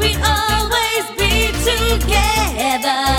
we'd always be together.